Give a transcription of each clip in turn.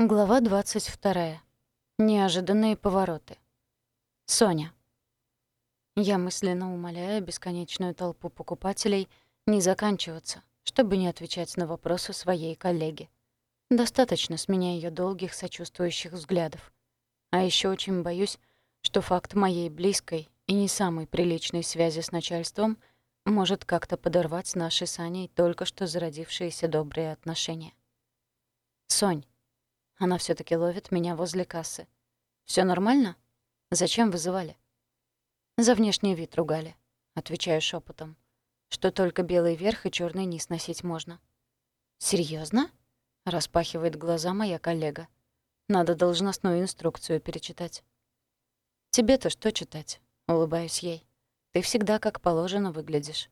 Глава 22. Неожиданные повороты. Соня. Я мысленно умоляю бесконечную толпу покупателей не заканчиваться, чтобы не отвечать на вопросы своей коллеги. Достаточно с меня ее долгих сочувствующих взглядов. А еще очень боюсь, что факт моей близкой и не самой приличной связи с начальством может как-то подорвать наши с Аней только что зародившиеся добрые отношения. Сонь, она все таки ловит меня возле кассы. Все нормально? Зачем вызывали?» «За внешний вид ругали», — отвечаю шепотом, «что только белый верх и черный низ носить можно». Серьезно? распахивает глаза моя коллега. «Надо должностную инструкцию перечитать». «Тебе-то что читать?» — улыбаюсь ей. «Ты всегда как положено выглядишь».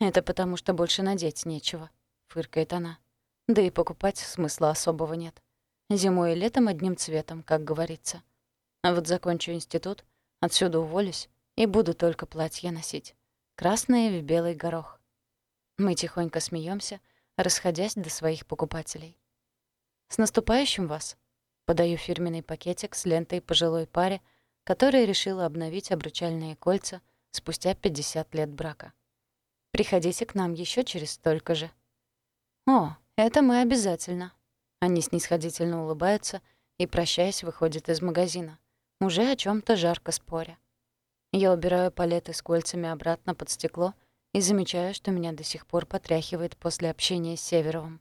«Это потому, что больше надеть нечего», — фыркает она. «Да и покупать смысла особого нет. Зимой и летом одним цветом, как говорится. А вот закончу институт, отсюда уволюсь и буду только платье носить. Красное в белый горох. Мы тихонько смеемся, расходясь до своих покупателей. «С наступающим вас!» Подаю фирменный пакетик с лентой пожилой паре, которая решила обновить обручальные кольца спустя 50 лет брака. Приходите к нам еще через столько же. «О, это мы обязательно», они снисходительно улыбаются и, прощаясь, выходят из магазина, уже о чем то жарко споря. Я убираю палеты с кольцами обратно под стекло и замечаю, что меня до сих пор потряхивает после общения с Северовым.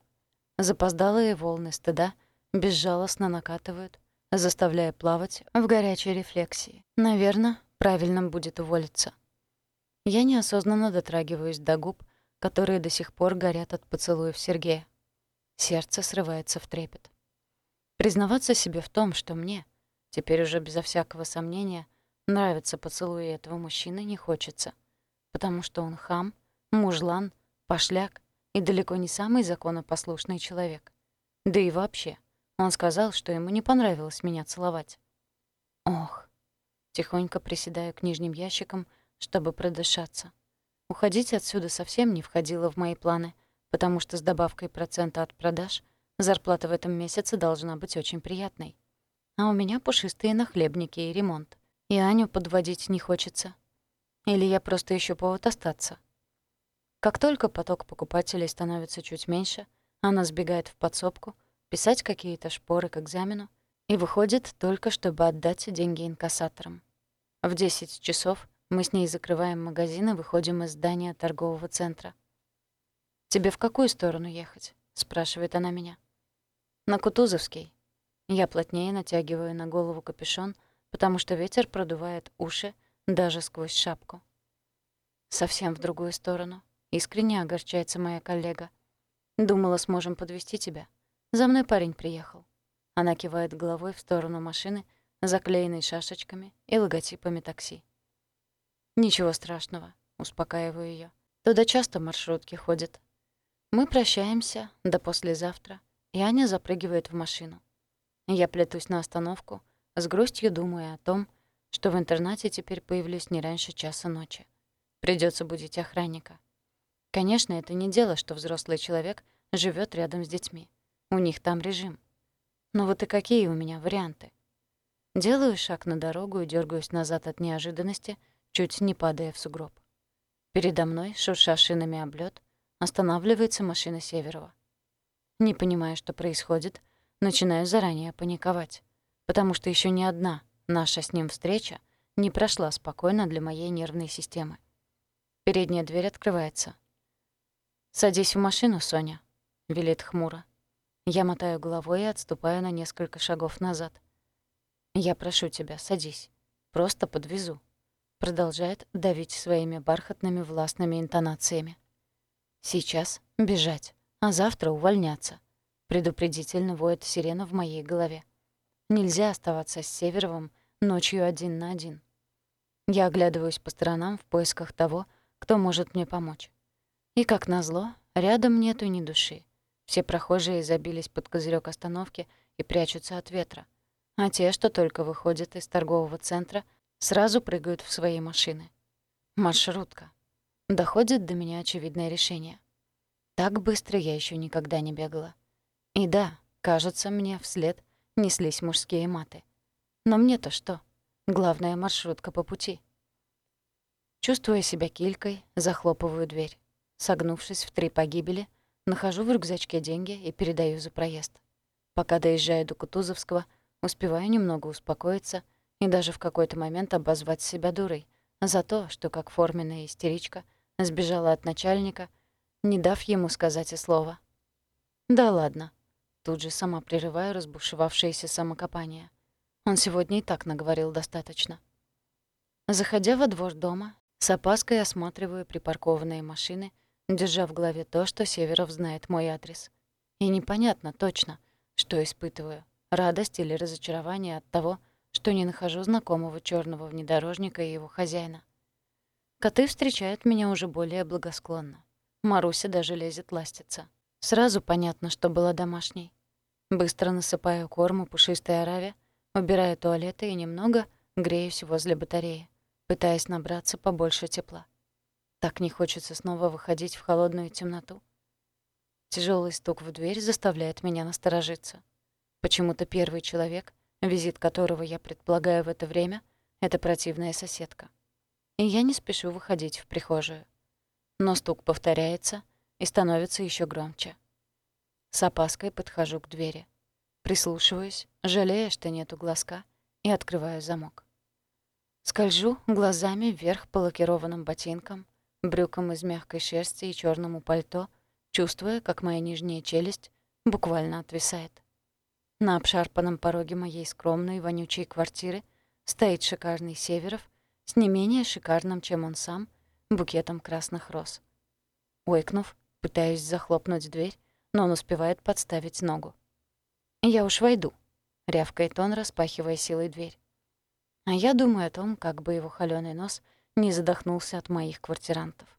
Запоздалые волны стыда безжалостно накатывают, заставляя плавать в горячей рефлексии. Наверное, правильно будет уволиться. Я неосознанно дотрагиваюсь до губ, которые до сих пор горят от поцелуев Сергея. Сердце срывается в трепет. Признаваться себе в том, что мне, теперь уже безо всякого сомнения, нравятся поцелуи этого мужчины, не хочется. Потому что он хам, мужлан, пошляк и далеко не самый законопослушный человек. Да и вообще, он сказал, что ему не понравилось меня целовать. Ох, тихонько приседаю к нижним ящикам, чтобы продышаться. Уходить отсюда совсем не входило в мои планы — потому что с добавкой процента от продаж зарплата в этом месяце должна быть очень приятной. А у меня пушистые нахлебники и ремонт. И Аню подводить не хочется. Или я просто ищу повод остаться. Как только поток покупателей становится чуть меньше, она сбегает в подсобку, писать какие-то шпоры к экзамену и выходит только, чтобы отдать деньги инкассаторам. В 10 часов мы с ней закрываем магазин и выходим из здания торгового центра — «Тебе в какую сторону ехать?» — спрашивает она меня. «На Кутузовский». Я плотнее натягиваю на голову капюшон, потому что ветер продувает уши даже сквозь шапку. «Совсем в другую сторону», — искренне огорчается моя коллега. «Думала, сможем подвести тебя. За мной парень приехал». Она кивает головой в сторону машины, заклеенной шашечками и логотипами такси. «Ничего страшного», — успокаиваю ее. «Туда часто маршрутки ходят, мы прощаемся до послезавтра, и Аня запрыгивает в машину. Я плетусь на остановку, с грустью думая о том, что в интернате теперь появлюсь не раньше часа ночи. Придется будить охранника. Конечно, это не дело, что взрослый человек живет рядом с детьми. У них там режим. Но вот и какие у меня варианты? Делаю шаг на дорогу и дергаюсь назад от неожиданности, чуть не падая в сугроб. Передо мной, шурша шинами облет, Останавливается машина Северова. Не понимая, что происходит, начинаю заранее паниковать, потому что еще ни одна наша с ним встреча не прошла спокойно для моей нервной системы. Передняя дверь открывается. «Садись в машину, Соня», — велит хмуро. Я мотаю головой и отступаю на несколько шагов назад. «Я прошу тебя, садись. Просто подвезу», — продолжает давить своими бархатными властными интонациями. Сейчас бежать, а завтра увольняться. Предупредительно воет сирена в моей голове. Нельзя оставаться с Северовым ночью один на один. Я оглядываюсь по сторонам в поисках того, кто может мне помочь. И, как назло, рядом нету ни души. Все прохожие забились под козырек остановки и прячутся от ветра. А те, что только выходят из торгового центра, сразу прыгают в свои машины. Маршрутка. Доходит до меня очевидное решение. Так быстро я еще никогда не бегала. И да, Кажется, мне вслед неслись мужские маты. Но мне-то что? Главная маршрутка по пути. Чувствуя себя килькой, захлопываю дверь. Согнувшись в три погибели, нахожу в рюкзачке деньги и передаю за проезд. Пока доезжаю до Кутузовского, успеваю немного успокоиться и даже в какой-то момент обозвать себя дурой за то, что как форменная истеричка сбежала от начальника, не дав ему сказать и слова. «Да ладно». Тут же сама прерываю разбушевавшееся самокопание. Он сегодня и так наговорил достаточно. Заходя во двор дома, с опаской осматриваю припаркованные машины, держа в голове то, что Северов знает мой адрес. И непонятно точно, что испытываю — радость или разочарование от того, что не нахожу знакомого черного внедорожника и его хозяина. Коты встречают меня уже более благосклонно. Маруся даже лезет ластиться. Сразу понятно, что была домашней. Быстро насыпаю корму пушистой ораве, убираю туалеты и немного греюсь возле батареи, пытаясь набраться побольше тепла. Так не хочется снова выходить в холодную темноту. Тяжелый стук в дверь заставляет меня насторожиться. Почему-то первый человек, визит которого я предполагаю в это время, — это противная соседка. И я не спешу выходить в прихожую. Но стук повторяется и становится еще громче. С опаской подхожу к двери. Прислушиваюсь, жалея, что нету глазка, и открываю замок. Скольжу глазами вверх по лакированным ботинкам, брюкам из мягкой шерсти и черному пальто — чувствуя, как моя нижняя челюсть буквально отвисает. На обшарпанном пороге моей скромной вонючей квартиры стоит шикарный Северов с не менее шикарным, чем он сам, букетом красных роз. Ойкнув, пытаюсь захлопнуть дверь, но он успевает подставить ногу. «Я уж войду», — рявкает он, распахивая силой дверь. А я думаю о том, как бы его холёный нос не задохнулся от моих квартирантов.